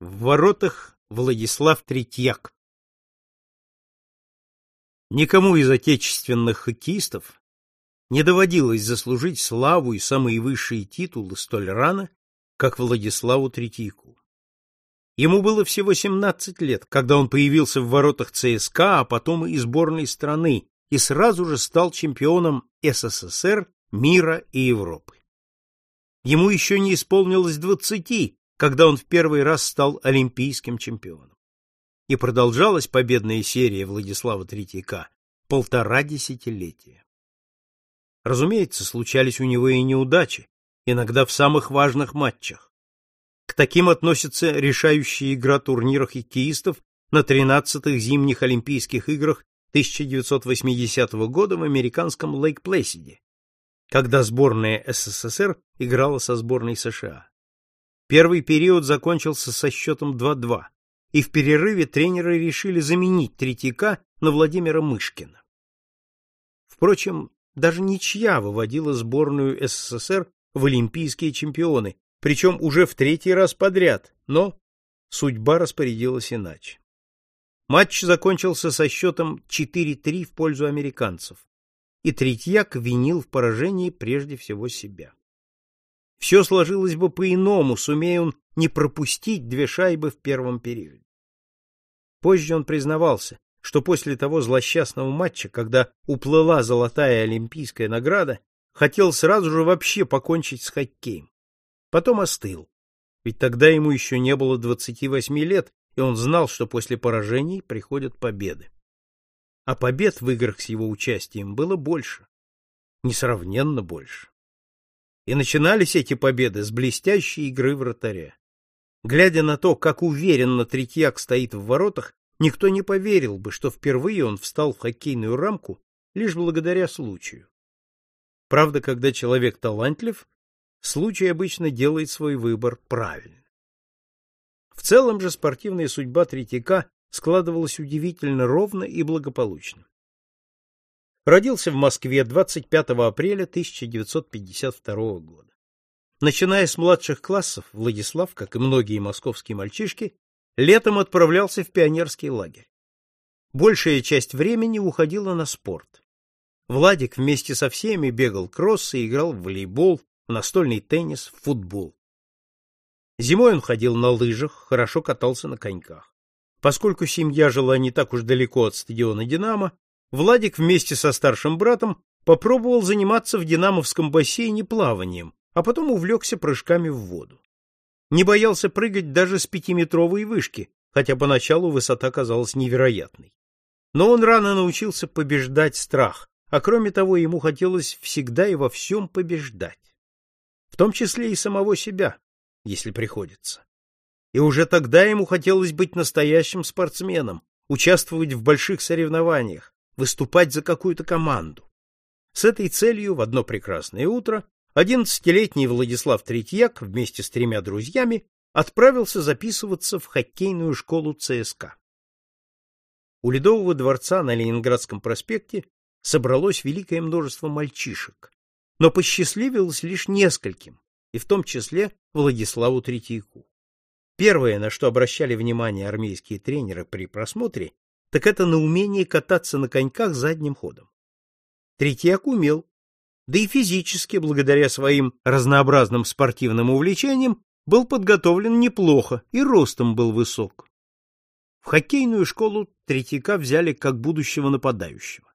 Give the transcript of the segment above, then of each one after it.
В воротах Владислав Третьяк. Никому из отечественных хоккеистов не доводилось заслужить славу и самые высшие титулы столь рано, как Владиславу Третьяку. Ему было всего 17 лет, когда он появился в воротах ЦСКА, а потом и сборной страны, и сразу же стал чемпионом СССР, мира и Европы. Ему еще не исполнилось двадцати, когда он в первый раз стал олимпийским чемпионом. И продолжалась победная серия Владислава Третьяка полтора десятилетия. Разумеется, случались у него и неудачи, иногда в самых важных матчах. К таким относится решающая игра турнира хоккеистов на 13-х зимних Олимпийских играх 1980 года в американском Лейк-Плэсиде, когда сборная СССР играла со сборной США. Первый период закончился со счетом 2:2, и в перерыве тренеры решили заменить Третьяка на Владимира Мышкина. Впрочем, даже ничья выводила сборную СССР в олимпийские чемпионы, причем уже в третий раз подряд, но судьба распорядилась иначе. Матч закончился со счетом 4:3 в пользу американцев, и Третьяк винил в поражении прежде всего себя. Все сложилось бы по-иному, сумея он не пропустить две шайбы в первом периоде. Позже он признавался, что после того злосчастного матча, когда уплыла золотая олимпийская награда, хотел сразу же вообще покончить с хоккеем. Потом остыл. Ведь тогда ему еще не было 28 лет, и он знал, что после поражений приходят победы. А побед в играх с его участием было больше, несравненно больше. И начинались эти победы с блестящей игры вратаря. Глядя на то, как уверенно Третьяк стоит в воротах, никто не поверил бы, что впервые он встал в хоккейную рамку лишь благодаря случаю. Правда, когда человек талантлив, случай обычно делает свой выбор правильно. В целом же спортивная судьба Третьяка складывалась удивительно ровно и благополучно. Родился в Москве 25 апреля 1952 года. Начиная с младших классов, Владислав, как и многие московские мальчишки, летом отправлялся в пионерский лагерь. Большая часть времени уходила на спорт. Владик вместе со всеми бегал кроссы, играл в волейбол, в настольный теннис, в футбол. Зимой он ходил на лыжах, хорошо катался на коньках. Поскольку семья жила не так уж далеко от стадиона «Динамо», Владик вместе со старшим братом попробовал заниматься в динамовском бассейне плаванием, а потом увлекся прыжками в воду. Не боялся прыгать даже с пятиметровой вышки, хотя поначалу высота казалась невероятной. Но он рано научился побеждать страх, а кроме того ему хотелось всегда и во всем побеждать. В том числе и самого себя, если приходится. И уже тогда ему хотелось быть настоящим спортсменом, участвовать в больших соревнованиях, выступать за какую-то команду. С этой целью в одно прекрасное утро одиннадцатилетний Владислав Третьяк вместе с тремя друзьями отправился записываться в хоккейную школу ЦСКА. У Ледового дворца на Ленинградском проспекте собралось великое множество мальчишек, но посчастливилось лишь нескольким, и в том числе Владиславу Третьяку. Первое, на что обращали внимание армейские тренеры при просмотре, так это на умение кататься на коньках задним ходом. Третьяк умел, да и физически, благодаря своим разнообразным спортивным увлечениям, был подготовлен неплохо и ростом был высок. В хоккейную школу Третьяка взяли как будущего нападающего.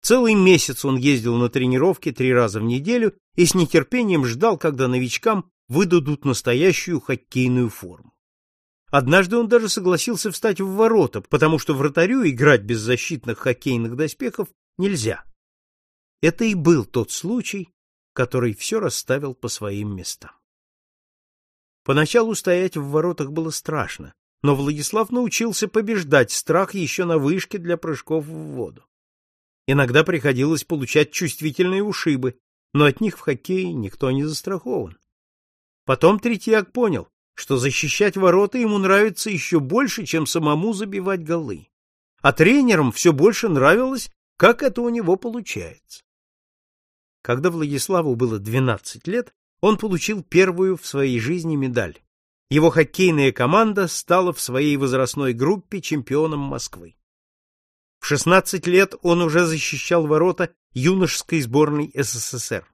Целый месяц он ездил на тренировки три раза в неделю и с нетерпением ждал, когда новичкам выдадут настоящую хоккейную форму. Однажды он даже согласился встать в ворота, потому что вратарю играть без защитных хоккейных доспехов нельзя. Это и был тот случай, который все расставил по своим местам. Поначалу стоять в воротах было страшно, но Владислав научился побеждать страх еще на вышке для прыжков в воду. Иногда приходилось получать чувствительные ушибы, но от них в хоккее никто не застрахован. Потом Третьяк понял, что защищать ворота ему нравится еще больше, чем самому забивать голы. А тренерам все больше нравилось, как это у него получается. Когда Владиславу было 12 лет, он получил первую в своей жизни медаль его хоккейная команда стала в своей возрастной группе чемпионом Москвы. В 16 лет он уже защищал ворота юношеской сборной СССР.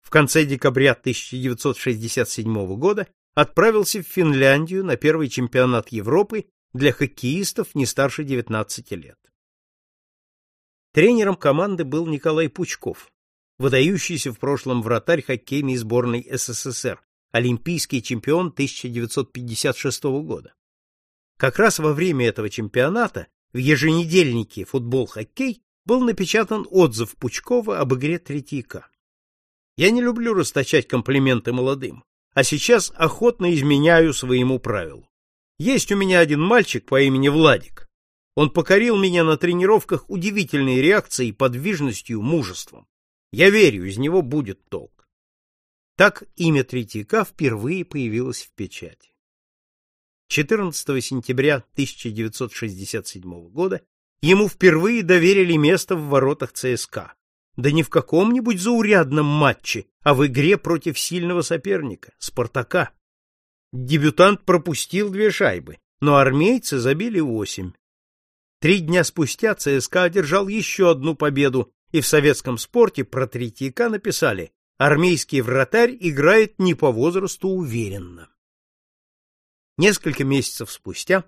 В конце декабря 1967 года отправился в Финляндию на первый чемпионат Европы для хоккеистов не старше 19 лет. Тренером команды был Николай Пучков, выдающийся в прошлом вратарь хоккейной сборной СССР, олимпийский чемпион 1956 года. Как раз во время этого чемпионата в еженедельнике «Футбол-хоккей» был напечатан отзыв Пучкова об игре Третьяка. Я не люблю расточать комплименты молодым, а сейчас охотно изменяю своему правилу. Есть у меня один мальчик по имени Владик. Он покорил меня на тренировках удивительной реакцией, подвижностью, мужеством. Я верю, из него будет толк. Так имя Третьяка впервые появилось в печати. 14 сентября 1967 года ему впервые доверили место в воротах ЦСКА. Да не в каком-нибудь заурядном матче, а в игре против сильного соперника Спартака. Дебютант пропустил две шайбы, но армейцы забили восемь. Три дня спустя ЦСКА одержал еще одну победу, и в советском спорте про Третьяка написали «Армейский вратарь играет не по возрасту уверенно». Несколько месяцев спустя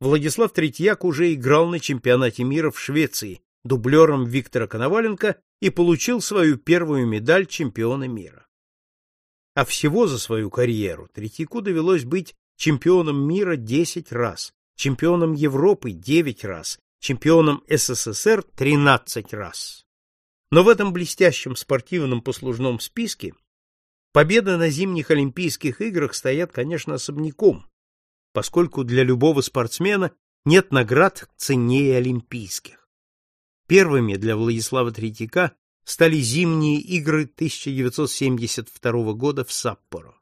Владислав Третьяк уже играл на чемпионате мира в Швеции дублером Виктора Коноваленко и получил свою первую медаль чемпиона мира. А всего за свою карьеру Третьяку довелось быть чемпионом мира 10 раз, чемпионом Европы 9 раз, чемпионом СССР 13 раз. Но в этом блестящем спортивном послужном списке победы на зимних Олимпийских играх стоят, конечно, особняком, поскольку для любого спортсмена нет наград ценнее олимпийских. Первыми для Владислава Третьяка стали зимние игры 1972 года в Саппоро.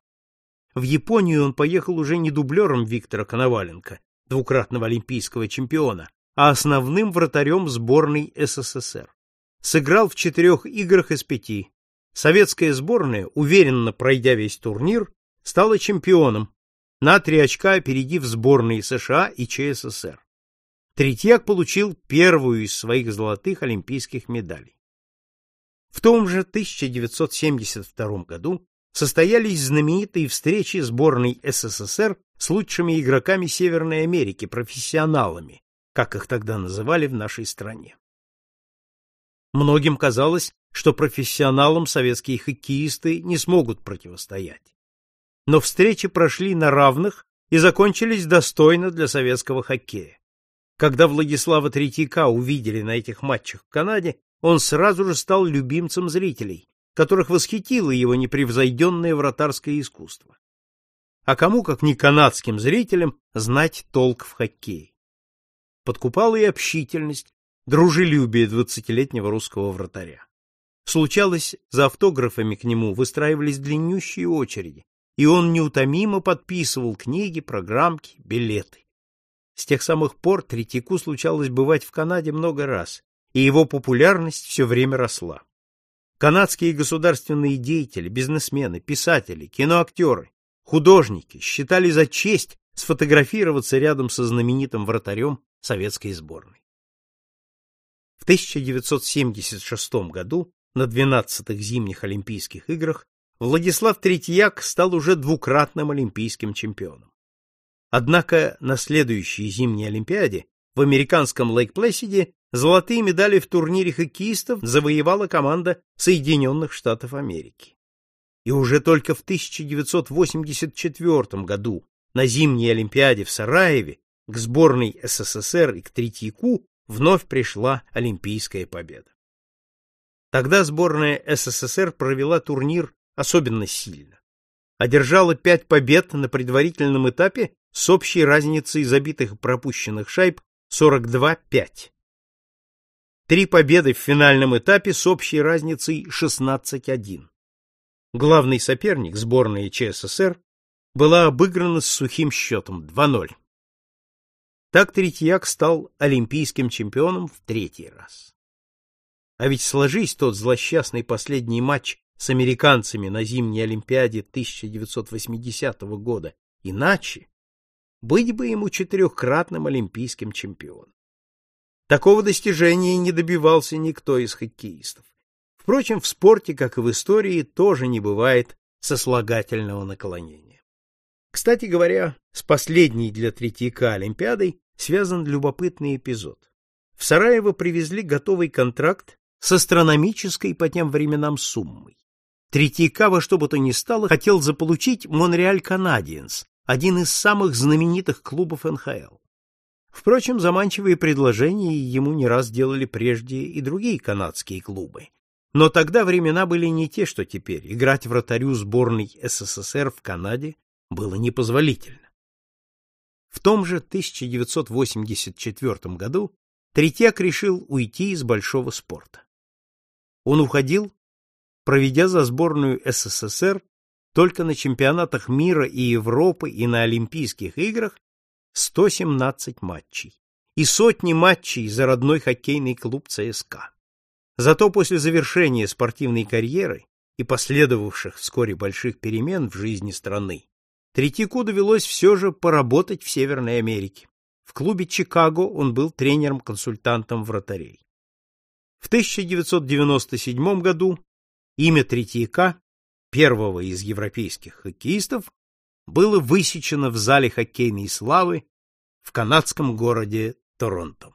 В Японию он поехал уже не дублером Виктора Коноваленко, двукратного олимпийского чемпиона, а основным вратарем сборной СССР сыграл в четырех играх из пяти. Советская сборная, уверенно пройдя весь турнир, стала чемпионом, на три очка опередив сборные США и ЧССР. Третьяк получил первую из своих золотых олимпийских медалей. В том же 1972 году состоялись знаменитые встречи сборной СССР с лучшими игроками Северной Америки, профессионалами, как их тогда называли в нашей стране. Многим казалось, что профессионалам советские хоккеисты не смогут противостоять. Но встречи прошли на равных и закончились достойно для советского хоккея. Когда Владислава Третьяка увидели на этих матчах в Канаде, он сразу же стал любимцем зрителей, которых восхитило его непревзойденное вратарское искусство. А кому, как не канадским зрителям, знать толк в хоккее? Подкупала и общительность, дружелюбие двадцатилетнего русского вратаря. Случалось, за автографами к нему выстраивались длиннющие очереди, и он неутомимо подписывал книги, программки, билеты. С тех самых пор Третьяку случалось бывать в Канаде много раз, и его популярность все время росла. Канадские государственные деятели, бизнесмены, писатели, киноактеры, художники считали за честь сфотографироваться рядом со знаменитым вратарем советской сборной. В 1976 году на 12-х зимних Олимпийских играх Владислав Третьяк стал уже двукратным олимпийским чемпионом. Однако на следующей зимней Олимпиаде в американском Лейк-Плэсиде золотые медали в турнире хоккеистов завоевала команда Соединенных Штатов Америки. И уже только в 1984 году на зимней Олимпиаде в Сараеве к сборной СССР и к Третьяку вновь пришла олимпийская победа. Тогда сборная СССР провела турнир особенно сильно. Одержала пять побед на предварительном этапе с общей разницей забитых и пропущенных шайб 42-5. Три победы в финальном этапе с общей разницей 16-1. Главный соперник сборной ЧССР была обыграна с сухим счетом 2-0. Так Третьяк стал олимпийским чемпионом в третий раз. А ведь сложись тот злосчастный последний матч с американцами на зимней Олимпиаде 1980 года Иначе быть бы ему четырехкратным олимпийским чемпионом. Такого достижения не добивался никто из хоккеистов. Впрочем, в спорте, как и в истории, тоже не бывает сослагательного наклонения. Кстати говоря, с последней для Третьяка Олимпиадой связан любопытный эпизод. В Сараево привезли готовый контракт с астрономической по тем временам суммой. Третьяка во что бы то ни стало хотел заполучить Монреаль Канадиенс, один из самых знаменитых клубов НХЛ. Впрочем, заманчивые предложения ему не раз делали прежде и другие канадские клубы. Но тогда времена были не те, что теперь. Играть вратарю сборной СССР в Канаде было непозволительно. В том же 1984 году Третьяк решил уйти из большого спорта. Он уходил, проведя за сборную СССР только на чемпионатах мира и Европы и на Олимпийских играх 117 матчей и сотни матчей за родной хоккейный клуб ЦСКА. Зато после завершения спортивной карьеры и последовавших вскоре больших перемен в жизни страны, Третьяку довелось все же поработать в Северной Америке. В клубе Чикаго он был тренером-консультантом вратарей. В 1997 году имя Третьяка, первого из европейских хоккеистов, было высечено в зале хоккейной славы в канадском городе Торонто.